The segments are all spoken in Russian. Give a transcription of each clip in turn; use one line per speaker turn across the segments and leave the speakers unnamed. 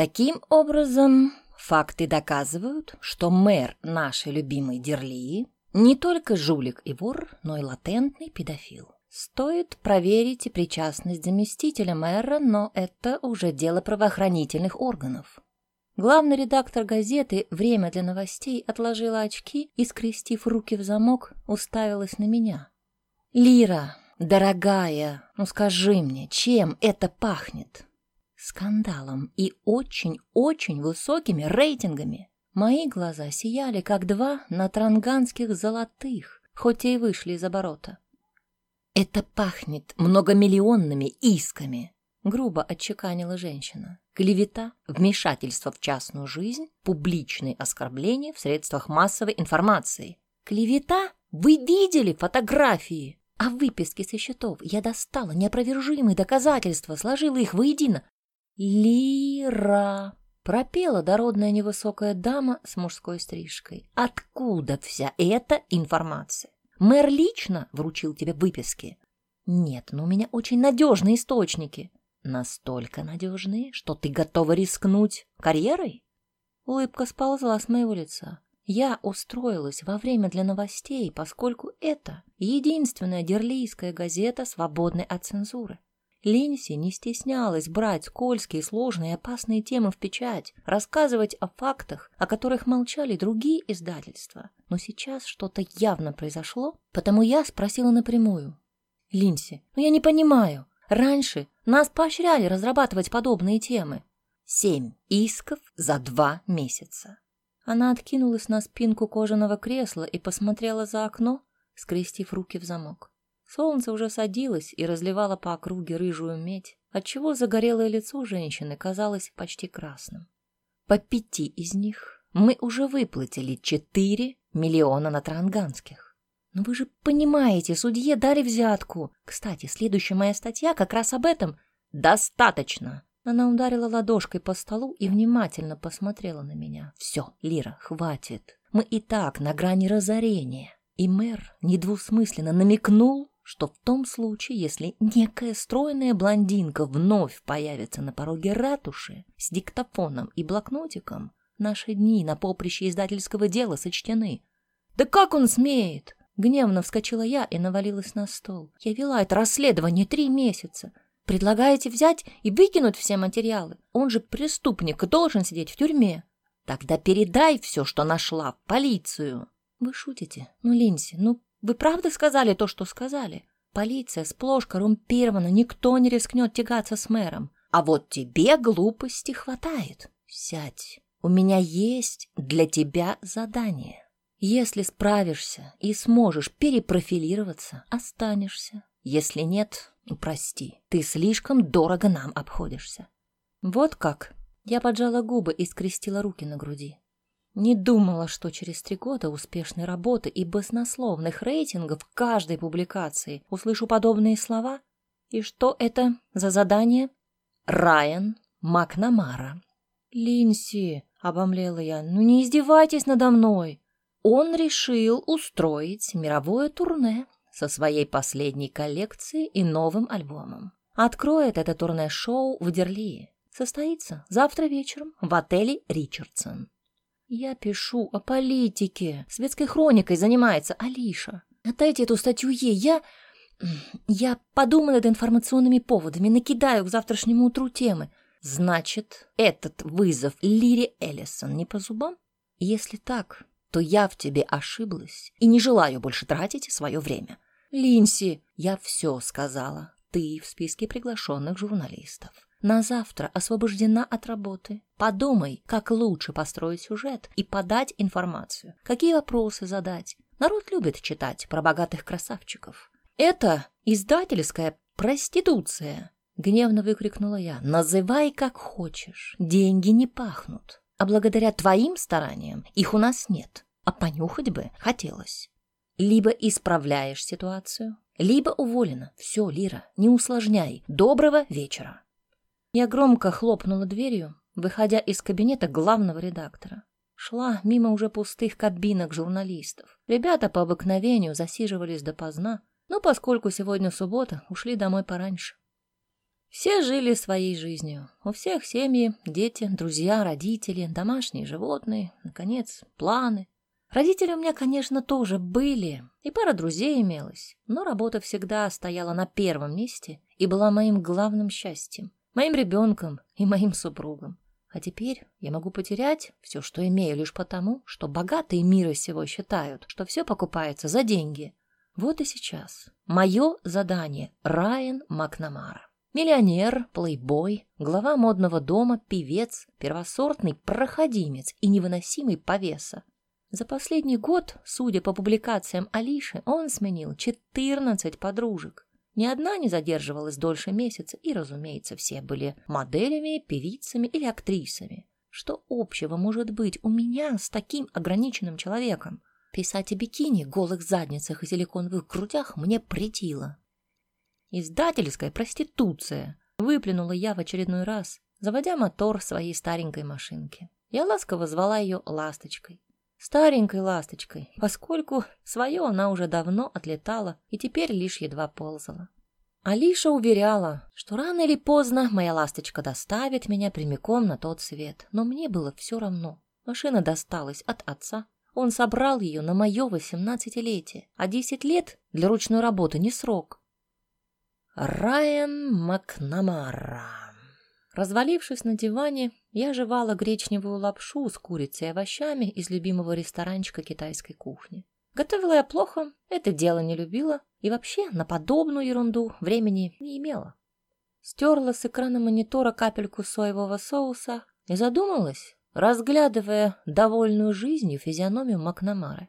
Таким образом, факты доказывают, что мэр нашей любимой Дерлии не только жулик и вор, но и латентный педофил. Стоит проверить и причастность заместителя мэра, но это уже дело правоохранительных органов. Главный редактор газеты «Время для новостей» отложила очки и, скрестив руки в замок, уставилась на меня. «Лира, дорогая, ну скажи мне, чем это пахнет?» «Скандалом и очень-очень высокими рейтингами. Мои глаза сияли, как два натранганских золотых, хоть и вышли из оборота. «Это пахнет многомиллионными исками», — грубо отчеканила женщина. «Клевета, вмешательство в частную жизнь, публичные оскорбления в средствах массовой информации. Клевета? Вы видели фотографии? А выписки со счетов я достала неопровержимые доказательства, сложила их воедино. Лира!» Пропела дородная невысокая дама с мужской стрижкой. «Откуда вся эта информация? Мэр лично вручил тебе выписки. Нет, но у меня очень надежные источники. Настолько надежные, что ты готова рискнуть карьерой? Улыбка сползла с моего лица. Я устроилась во время для новостей, поскольку это единственная дерлийская газета, свободная от цензуры. Линси не стеснялась брать скользкие, сложные и опасные темы в печать, рассказывать о фактах, о которых молчали другие издательства. Но сейчас что-то явно произошло, потому я спросила напрямую. «Линси, ну я не понимаю. Раньше нас поощряли разрабатывать подобные темы. Семь исков за два месяца». Она откинулась на спинку кожаного кресла и посмотрела за окно, скрестив руки в замок. Солнце уже садилось и разливало по округе рыжую медь, отчего загорелое лицо женщины казалось почти красным. По пяти из них мы уже выплатили четыре миллиона на транганских. Но вы же понимаете, судье дали взятку. Кстати, следующая моя статья как раз об этом. Достаточно. Она ударила ладошкой по столу и внимательно посмотрела на меня. Все, Лира, хватит. Мы и так на грани разорения. И мэр недвусмысленно намекнул, что в том случае, если некая стройная блондинка вновь появится на пороге ратуши с диктофоном и блокнотиком, наши дни на поприще издательского дела сочтены. «Да как он смеет?» Гневно вскочила я и навалилась на стол. Я вела это расследование три месяца. Предлагаете взять и выкинуть все материалы? Он же преступник и должен сидеть в тюрьме. Тогда передай все, что нашла, в полицию. Вы шутите? Ну, Линси, ну вы правда сказали то, что сказали? Полиция сплошь коррумпирована, никто не рискнет тягаться с мэром. А вот тебе глупости хватает. Сядь. У меня есть для тебя задание. Если справишься и сможешь перепрофилироваться, останешься. Если нет, ну, прости, ты слишком дорого нам обходишься. Вот как. Я поджала губы и скрестила руки на груди. Не думала, что через три года успешной работы и баснословных рейтингов каждой публикации услышу подобные слова. И что это за задание? Райан Макнамара. Линси, обомлела я, ну не издевайтесь надо мной. Он решил устроить мировое турне со своей последней коллекцией и новым альбомом. Откроет это турне-шоу в Дерлии. Состоится завтра вечером в отеле «Ричардсон». Я пишу о политике. Светской хроникой занимается Алиша. Отдайте эту статью ей. Я... Я подумаю над информационными поводами, накидаю к завтрашнему утру темы. Значит, этот вызов Лире Эллисон не по зубам? Если так, то я в тебе ошиблась и не желаю больше тратить свое время. Линси, я все сказала. Ты в списке приглашенных журналистов на завтра освобождена от работы. Подумай, как лучше построить сюжет и подать информацию, какие вопросы задать. Народ любит читать про богатых красавчиков. Это издательская проституция, гневно выкрикнула я. Называй как хочешь, деньги не пахнут. А благодаря твоим стараниям их у нас нет. А понюхать бы хотелось. Либо исправляешь ситуацию, либо уволена. Все, Лира, не усложняй. Доброго вечера. Я громко хлопнула дверью, выходя из кабинета главного редактора. Шла мимо уже пустых кабинок журналистов. Ребята по обыкновению засиживались допоздна, но поскольку сегодня суббота, ушли домой пораньше. Все жили своей жизнью. У всех семьи, дети, друзья, родители, домашние животные, наконец, планы. Родители у меня, конечно, тоже были, и пара друзей имелась, но работа всегда стояла на первом месте и была моим главным счастьем, моим ребенком и моим супругом. А теперь я могу потерять все, что имею, лишь потому, что богатые мира сего считают, что все покупается за деньги. Вот и сейчас. Мое задание — Райан Макнамара. Миллионер, плейбой, глава модного дома, певец, первосортный проходимец и невыносимый повеса. За последний год, судя по публикациям Алиши, он сменил 14 подружек. Ни одна не задерживалась дольше месяца, и, разумеется, все были моделями, певицами или актрисами. Что общего может быть у меня с таким ограниченным человеком? Писать о бикини, голых задницах и силиконовых грудях мне претило. Издательская проституция, выплюнула я в очередной раз, заводя мотор своей старенькой машинки. Я ласково звала ее «ласточкой» старенькой ласточкой, поскольку свое она уже давно отлетала и теперь лишь едва ползала. Алиша уверяла, что рано или поздно моя ласточка доставит меня прямиком на тот свет, но мне было все равно. Машина досталась от отца. Он собрал ее на мое восемнадцатилетие, а десять лет для ручной работы не срок. Райан Макнамара Развалившись на диване, я жевала гречневую лапшу с курицей и овощами из любимого ресторанчика китайской кухни. Готовила я плохо, это дело не любила и вообще на подобную ерунду времени не имела. Стерла с экрана монитора капельку соевого соуса и задумалась, разглядывая довольную жизнью физиономию Макнамары.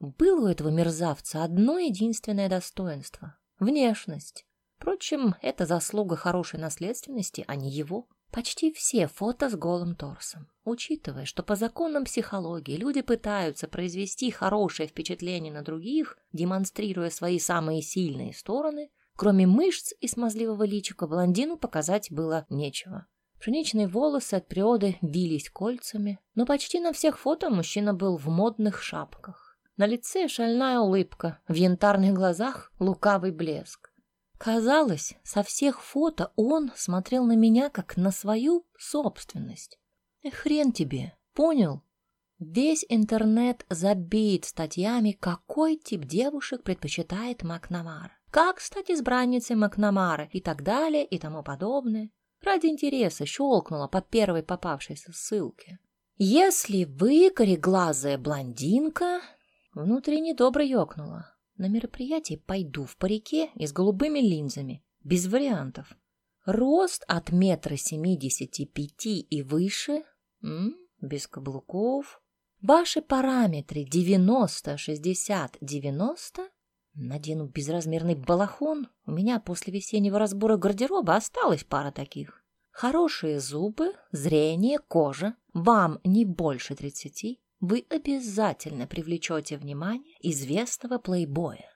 Было у этого мерзавца одно единственное достоинство — внешность. Впрочем, это заслуга хорошей наследственности, а не его. Почти все фото с голым торсом. Учитывая, что по законам психологии люди пытаются произвести хорошее впечатление на других, демонстрируя свои самые сильные стороны, кроме мышц и смазливого личика блондину показать было нечего. Пшеничные волосы от природы вились кольцами, но почти на всех фото мужчина был в модных шапках. На лице шальная улыбка, в янтарных глазах лукавый блеск. Казалось, со всех фото он смотрел на меня как на свою собственность. И хрен тебе, понял? Весь интернет забит статьями, какой тип девушек предпочитает Макнамара. Как стать избранницей Макнамара и так далее и тому подобное. Ради интереса щелкнула по первой попавшейся ссылке. Если вы кореглазая блондинка, внутри недобро ёкнула. На мероприятие пойду в парике и с голубыми линзами, без вариантов. Рост от метра семидесяти пяти и выше, м, без каблуков. Ваши параметры девяносто, шестьдесят, девяносто. Надену безразмерный балахон. У меня после весеннего разбора гардероба осталась пара таких. Хорошие зубы, зрение, кожа. Вам не больше тридцати вы обязательно привлечете внимание известного плейбоя.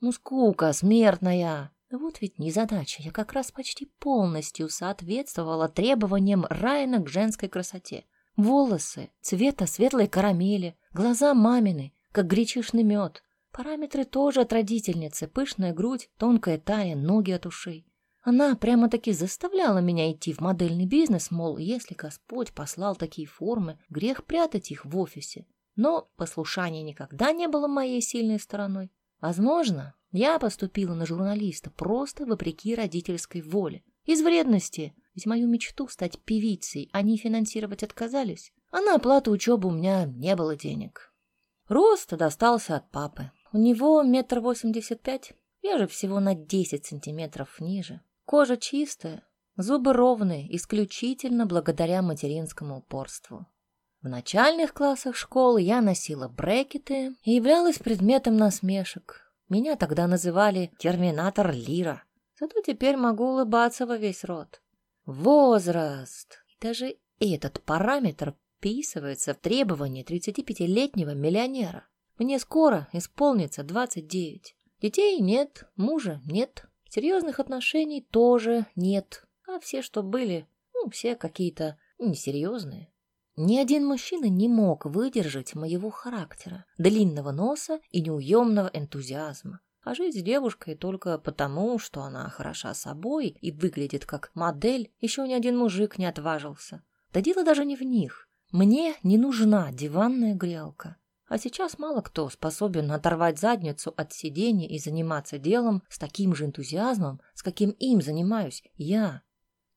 Ну, скука смертная. Вот ведь незадача. Я как раз почти полностью соответствовала требованиям Райана к женской красоте. Волосы цвета светлой карамели, глаза мамины, как гречишный мед. Параметры тоже от родительницы. Пышная грудь, тонкая талия, ноги от ушей. Она прямо-таки заставляла меня идти в модельный бизнес, мол, если Господь послал такие формы, грех прятать их в офисе. Но послушание никогда не было моей сильной стороной. Возможно, я поступила на журналиста просто вопреки родительской воле. Из вредности, ведь мою мечту стать певицей они финансировать отказались, а на оплату учебы у меня не было денег. Рост достался от папы. У него метр восемьдесят пять, я же всего на десять сантиметров ниже. Кожа чистая, зубы ровные, исключительно благодаря материнскому упорству. В начальных классах школы я носила брекеты и являлась предметом насмешек. Меня тогда называли «терминатор Лира». Зато теперь могу улыбаться во весь рот. Возраст. И даже этот параметр вписывается в требования 35-летнего миллионера. Мне скоро исполнится 29. Детей нет, мужа нет, Серьезных отношений тоже нет, а все, что были, ну, все какие-то несерьезные. Ни один мужчина не мог выдержать моего характера, длинного носа и неуемного энтузиазма. А жить с девушкой только потому, что она хороша собой и выглядит как модель, еще ни один мужик не отважился. Да дело даже не в них. Мне не нужна диванная грелка. А сейчас мало кто способен оторвать задницу от сидения и заниматься делом с таким же энтузиазмом, с каким им занимаюсь я.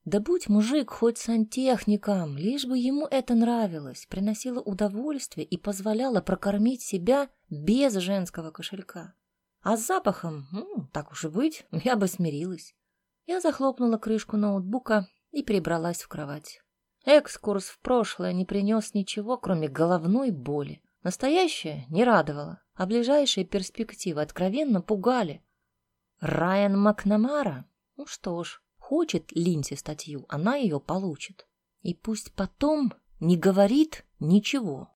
Да будь мужик хоть сантехником, лишь бы ему это нравилось, приносило удовольствие и позволяло прокормить себя без женского кошелька. А с запахом, ну, так уж и быть, я бы смирилась. Я захлопнула крышку ноутбука и перебралась в кровать. Экскурс в прошлое не принес ничего, кроме головной боли. Настоящее не радовало, а ближайшие перспективы откровенно пугали. Райан Макнамара? Ну что ж, хочет Линси статью, она ее получит. И пусть потом не говорит ничего.